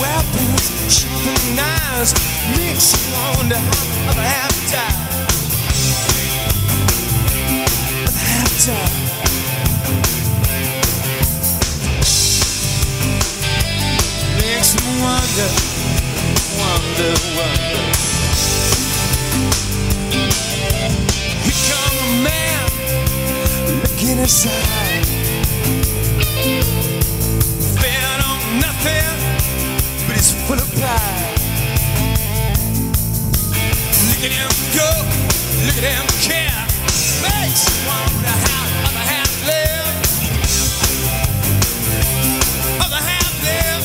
weapons, sharpened knives, mixing on the hot of a half time. Of a half time. Makes me wonder, wonder, wonder. Here comes a man looking inside. At him go, look at him care. Makes you wonder how other half live. Other half live.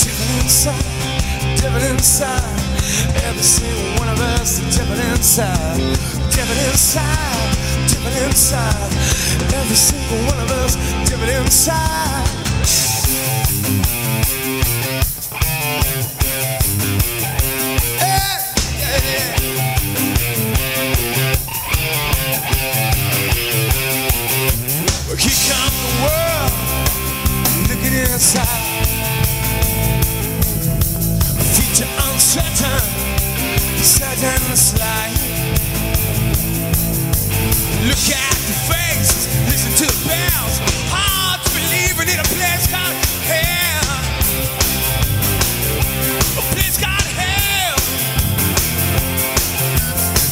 Devil inside, devil inside. Every single one of us, devil inside. Devil inside, devil inside. Every single one of us, devil inside. Certain slide. Look at the faces, listen to the bells. Hard to believe in a place called hell. A place called hell.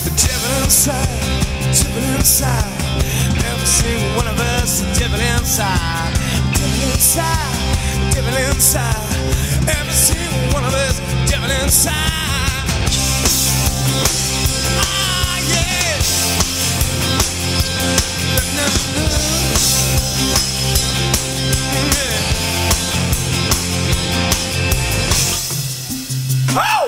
The devil inside, devil inside. Every single one of us, the devil inside. Devil inside, devil inside. Every single one of us, devil inside. Oh!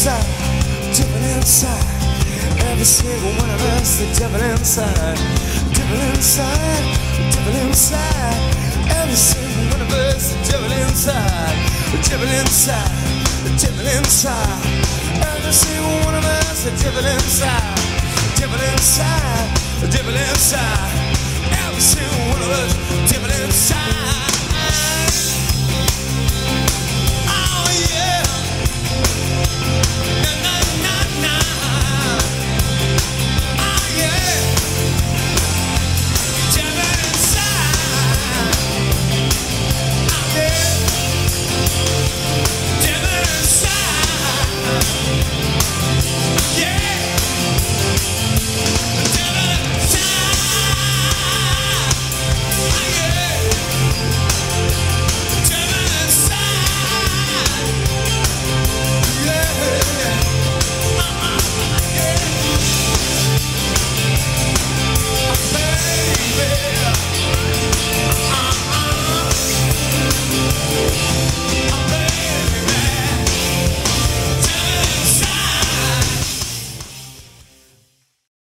Inside, devil inside. Every single one of us, the devil inside, devil inside, devil inside. Every single one of us, the devil inside, devil inside, devil inside. Every single one of us, the devil inside, devil inside, devil inside. Every single one of us, devil inside.